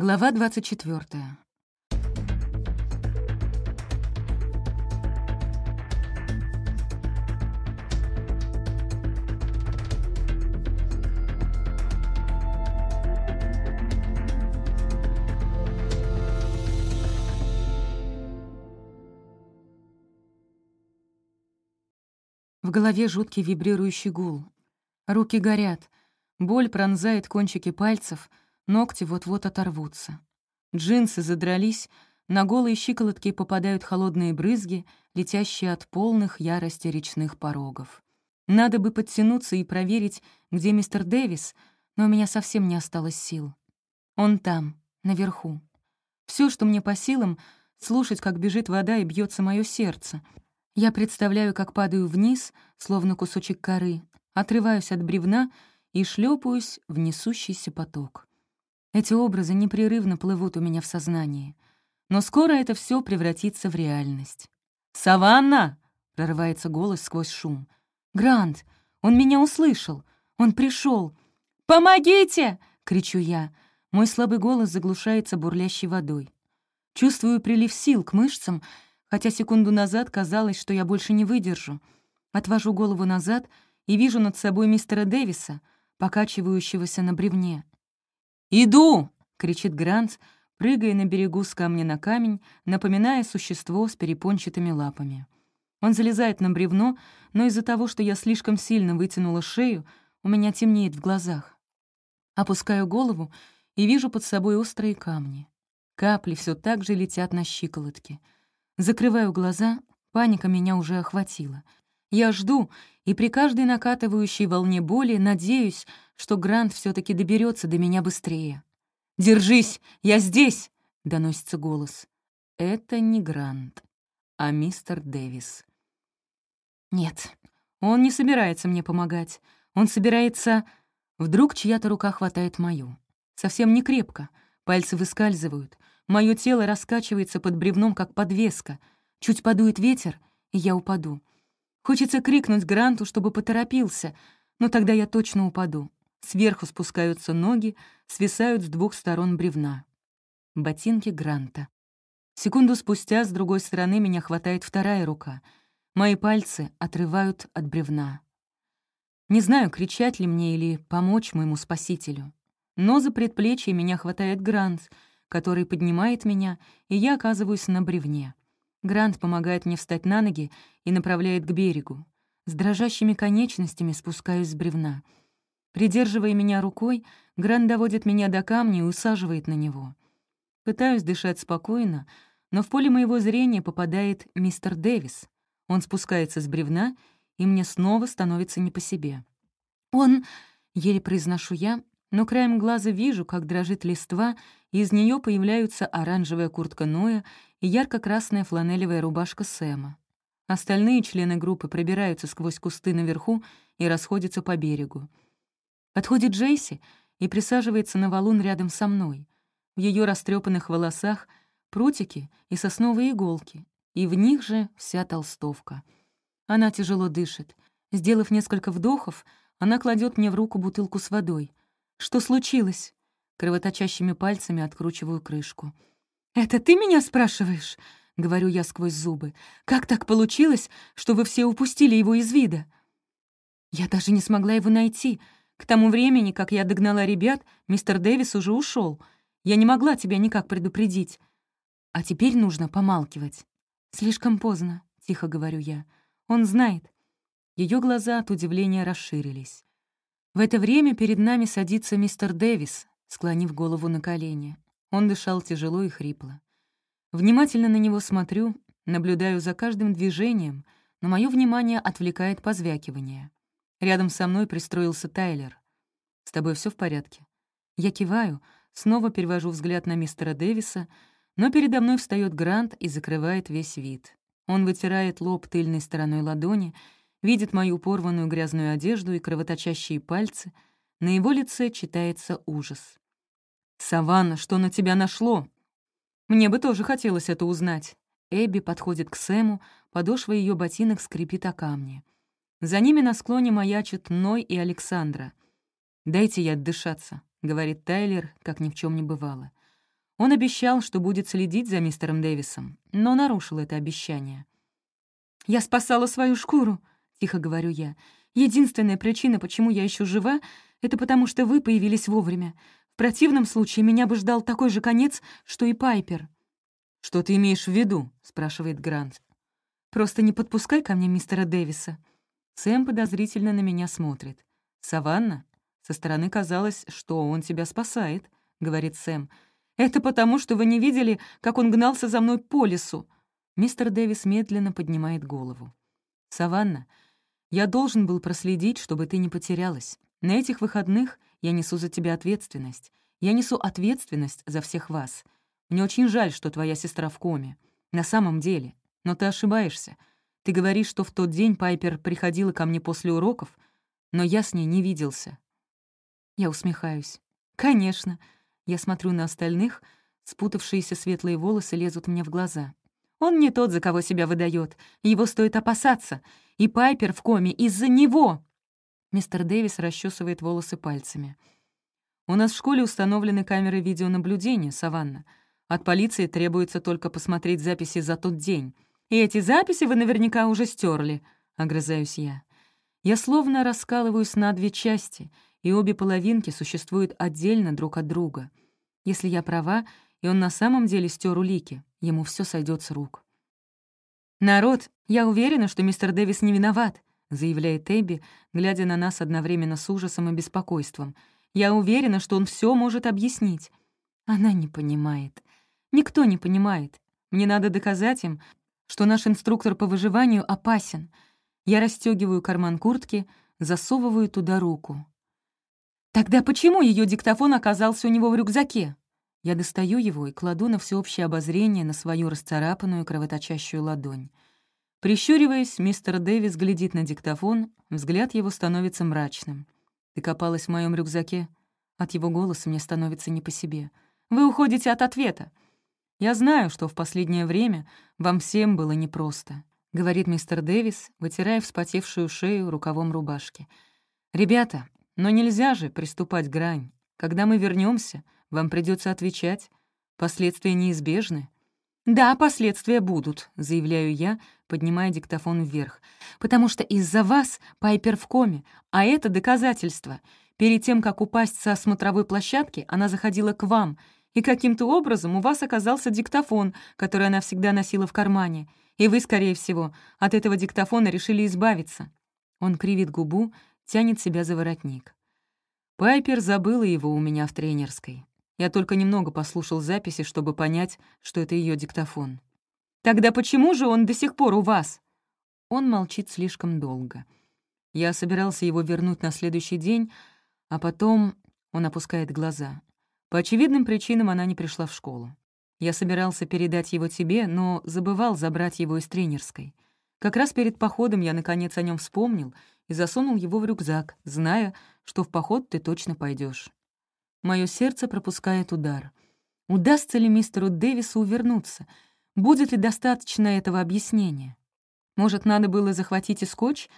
Глава 24. В голове жуткий вибрирующий гул. Руки горят, боль пронзает кончики пальцев — Ногти вот-вот оторвутся. Джинсы задрались, на голые щиколотки попадают холодные брызги, летящие от полных ярости речных порогов. Надо бы подтянуться и проверить, где мистер Дэвис, но у меня совсем не осталось сил. Он там, наверху. Все, что мне по силам, слушать, как бежит вода и бьется мое сердце. Я представляю, как падаю вниз, словно кусочек коры, отрываюсь от бревна и шлепаюсь в несущийся поток. Эти образы непрерывно плывут у меня в сознании. Но скоро это все превратится в реальность. «Саванна!» — прорывается голос сквозь шум. «Грант! Он меня услышал! Он пришел! «Помогите!» — кричу я. Мой слабый голос заглушается бурлящей водой. Чувствую прилив сил к мышцам, хотя секунду назад казалось, что я больше не выдержу. Отвожу голову назад и вижу над собой мистера Дэвиса, покачивающегося на бревне — «Иду!» — кричит Гранц, прыгая на берегу с камня на камень, напоминая существо с перепончатыми лапами. Он залезает на бревно, но из-за того, что я слишком сильно вытянула шею, у меня темнеет в глазах. Опускаю голову и вижу под собой острые камни. Капли все так же летят на щиколотки. Закрываю глаза, паника меня уже охватила — я жду, и при каждой накатывающей волне боли надеюсь, что Грант все таки доберется до меня быстрее. «Держись! Я здесь!» — доносится голос. Это не Грант, а мистер Дэвис. Нет, он не собирается мне помогать. Он собирается... Вдруг чья-то рука хватает мою. Совсем не крепко. Пальцы выскальзывают. Мое тело раскачивается под бревном, как подвеска. Чуть подует ветер, и я упаду. Хочется крикнуть Гранту, чтобы поторопился, но тогда я точно упаду. Сверху спускаются ноги, свисают с двух сторон бревна. Ботинки Гранта. Секунду спустя с другой стороны меня хватает вторая рука. Мои пальцы отрывают от бревна. Не знаю, кричать ли мне или помочь моему спасителю. Но за предплечье меня хватает Грант, который поднимает меня, и я оказываюсь на бревне. Грант помогает мне встать на ноги и направляет к берегу. С дрожащими конечностями спускаюсь с бревна. Придерживая меня рукой, Грант доводит меня до камня и усаживает на него. Пытаюсь дышать спокойно, но в поле моего зрения попадает мистер Дэвис. Он спускается с бревна, и мне снова становится не по себе. «Он...» — еле произношу я, но краем глаза вижу, как дрожит листва, и из нее появляются оранжевая куртка Ноя и ярко-красная фланелевая рубашка Сэма. Остальные члены группы пробираются сквозь кусты наверху и расходятся по берегу. Подходит Джейси и присаживается на валун рядом со мной. В ее растрепанных волосах прутики и сосновые иголки, и в них же вся толстовка. Она тяжело дышит. Сделав несколько вдохов, она кладет мне в руку бутылку с водой. «Что случилось?» Кровоточащими пальцами откручиваю крышку. «Это ты меня спрашиваешь?» — говорю я сквозь зубы. «Как так получилось, что вы все упустили его из вида?» Я даже не смогла его найти. К тому времени, как я догнала ребят, мистер Дэвис уже ушел. Я не могла тебя никак предупредить. А теперь нужно помалкивать. «Слишком поздно», — тихо говорю я. «Он знает». Ее глаза от удивления расширились. В это время перед нами садится мистер Дэвис, склонив голову на колени. Он дышал тяжело и хрипло. Внимательно на него смотрю, наблюдаю за каждым движением, но мое внимание отвлекает позвякивание. Рядом со мной пристроился Тайлер. «С тобой все в порядке?» Я киваю, снова перевожу взгляд на мистера Дэвиса, но передо мной встает Грант и закрывает весь вид. Он вытирает лоб тыльной стороной ладони, видит мою порванную грязную одежду и кровоточащие пальцы. На его лице читается ужас. «Саванна, что на тебя нашло?» «Мне бы тоже хотелось это узнать». Эбби подходит к Сэму, подошва ее ботинок скрипит о камни. За ними на склоне маячат Ной и Александра. «Дайте я отдышаться», — говорит Тайлер, как ни в чем не бывало. Он обещал, что будет следить за мистером Дэвисом, но нарушил это обещание. «Я спасала свою шкуру», — тихо говорю я. «Единственная причина, почему я еще жива, это потому что вы появились вовремя противном случае меня бы ждал такой же конец, что и Пайпер». «Что ты имеешь в виду?» — спрашивает Грант. «Просто не подпускай ко мне мистера Дэвиса». Сэм подозрительно на меня смотрит. «Саванна, со стороны казалось, что он тебя спасает», — говорит Сэм. «Это потому, что вы не видели, как он гнался за мной по лесу». Мистер Дэвис медленно поднимает голову. «Саванна, я должен был проследить, чтобы ты не потерялась. На этих выходных я несу за тебя ответственность. Я несу ответственность за всех вас. Мне очень жаль, что твоя сестра в коме. На самом деле. Но ты ошибаешься. Ты говоришь, что в тот день Пайпер приходила ко мне после уроков, но я с ней не виделся. Я усмехаюсь. «Конечно». Я смотрю на остальных, спутавшиеся светлые волосы лезут мне в глаза. Он не тот, за кого себя выдает. Его стоит опасаться. И Пайпер в коме из-за него. Мистер Дэвис расчесывает волосы пальцами. «У нас в школе установлены камеры видеонаблюдения, Саванна. От полиции требуется только посмотреть записи за тот день. И эти записи вы наверняка уже стерли, огрызаюсь я. Я словно раскалываюсь на две части, и обе половинки существуют отдельно друг от друга. Если я права, и он на самом деле стер улики, ему все сойдет с рук. «Народ, я уверена, что мистер Дэвис не виноват заявляет Эбби, глядя на нас одновременно с ужасом и беспокойством. «Я уверена, что он все может объяснить». Она не понимает. Никто не понимает. Мне надо доказать им, что наш инструктор по выживанию опасен. Я расстегиваю карман куртки, засовываю туда руку. Тогда почему ее диктофон оказался у него в рюкзаке? Я достаю его и кладу на всеобщее обозрение на свою расцарапанную кровоточащую ладонь. Прищуриваясь, мистер Дэвис глядит на диктофон, взгляд его становится мрачным. «Ты копалась в моем рюкзаке?» От его голоса мне становится не по себе. «Вы уходите от ответа!» «Я знаю, что в последнее время вам всем было непросто», — говорит мистер Дэвис, вытирая вспотевшую шею рукавом рубашки. «Ребята, но нельзя же приступать к грань. Когда мы вернемся, вам придется отвечать. Последствия неизбежны». «Да, последствия будут», — заявляю я, поднимая диктофон вверх. «Потому что из-за вас Пайпер в коме, а это доказательство. Перед тем, как упасть со смотровой площадки, она заходила к вам, и каким-то образом у вас оказался диктофон, который она всегда носила в кармане. И вы, скорее всего, от этого диктофона решили избавиться». Он кривит губу, тянет себя за воротник. Пайпер забыла его у меня в тренерской. Я только немного послушал записи, чтобы понять, что это ее диктофон. Тогда почему же он до сих пор у вас?» Он молчит слишком долго. Я собирался его вернуть на следующий день, а потом он опускает глаза. По очевидным причинам она не пришла в школу. Я собирался передать его тебе, но забывал забрать его из тренерской. Как раз перед походом я, наконец, о нем вспомнил и засунул его в рюкзак, зная, что в поход ты точно пойдешь. Мое сердце пропускает удар. Удастся ли мистеру Дэвису увернуться — Будет ли достаточно этого объяснения? Может, надо было захватить и скотч?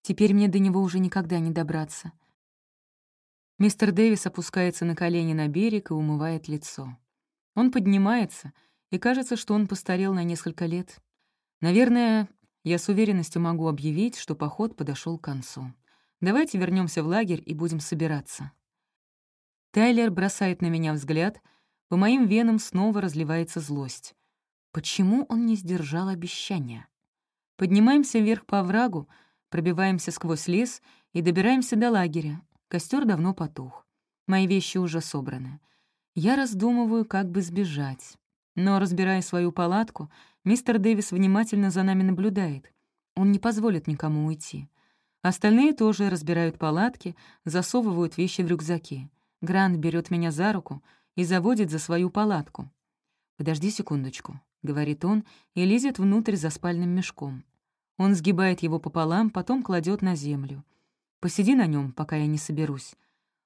Теперь мне до него уже никогда не добраться. Мистер Дэвис опускается на колени на берег и умывает лицо. Он поднимается, и кажется, что он постарел на несколько лет. Наверное, я с уверенностью могу объявить, что поход подошел к концу. Давайте вернемся в лагерь и будем собираться. Тайлер бросает на меня взгляд, по моим венам снова разливается злость. Почему он не сдержал обещания? Поднимаемся вверх по оврагу, пробиваемся сквозь лес и добираемся до лагеря. Костер давно потух. Мои вещи уже собраны. Я раздумываю, как бы сбежать. Но, разбирая свою палатку, мистер Дэвис внимательно за нами наблюдает. Он не позволит никому уйти. Остальные тоже разбирают палатки, засовывают вещи в рюкзаки. Грант берет меня за руку и заводит за свою палатку. «Подожди секундочку говорит он и лезет внутрь за спальным мешком. Он сгибает его пополам, потом кладет на землю. «Посиди на нем, пока я не соберусь».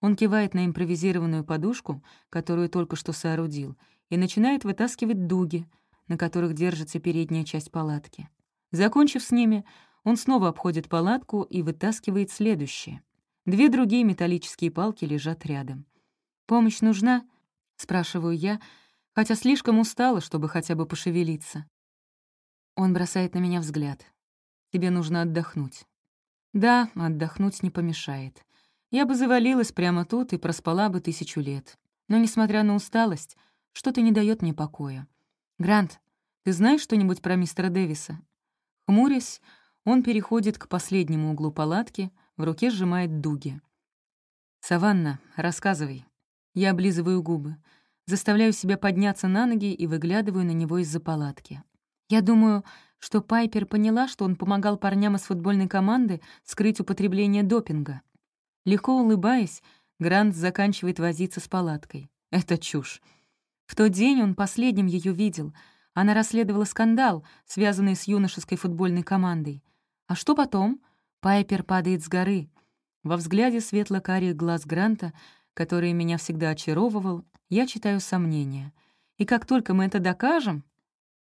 Он кивает на импровизированную подушку, которую только что соорудил, и начинает вытаскивать дуги, на которых держится передняя часть палатки. Закончив с ними, он снова обходит палатку и вытаскивает следующее. Две другие металлические палки лежат рядом. «Помощь нужна?» — спрашиваю я, хотя слишком устала, чтобы хотя бы пошевелиться. Он бросает на меня взгляд. «Тебе нужно отдохнуть». «Да, отдохнуть не помешает. Я бы завалилась прямо тут и проспала бы тысячу лет. Но, несмотря на усталость, что-то не дает мне покоя. Грант, ты знаешь что-нибудь про мистера Дэвиса?» Хмурясь, он переходит к последнему углу палатки, в руке сжимает дуги. «Саванна, рассказывай». Я облизываю губы заставляю себя подняться на ноги и выглядываю на него из-за палатки. Я думаю, что Пайпер поняла, что он помогал парням из футбольной команды скрыть употребление допинга. Легко улыбаясь, Грант заканчивает возиться с палаткой. Это чушь. В тот день он последним ее видел. Она расследовала скандал, связанный с юношеской футбольной командой. А что потом? Пайпер падает с горы. Во взгляде светло-карих глаз Гранта, который меня всегда очаровывал, я читаю сомнения. И как только мы это докажем...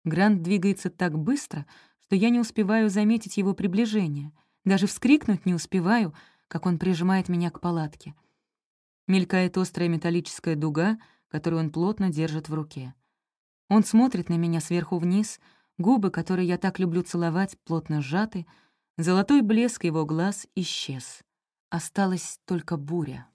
Грант двигается так быстро, что я не успеваю заметить его приближение. Даже вскрикнуть не успеваю, как он прижимает меня к палатке. Мелькает острая металлическая дуга, которую он плотно держит в руке. Он смотрит на меня сверху вниз, губы, которые я так люблю целовать, плотно сжаты, золотой блеск его глаз исчез. Осталась только буря.